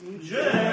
J.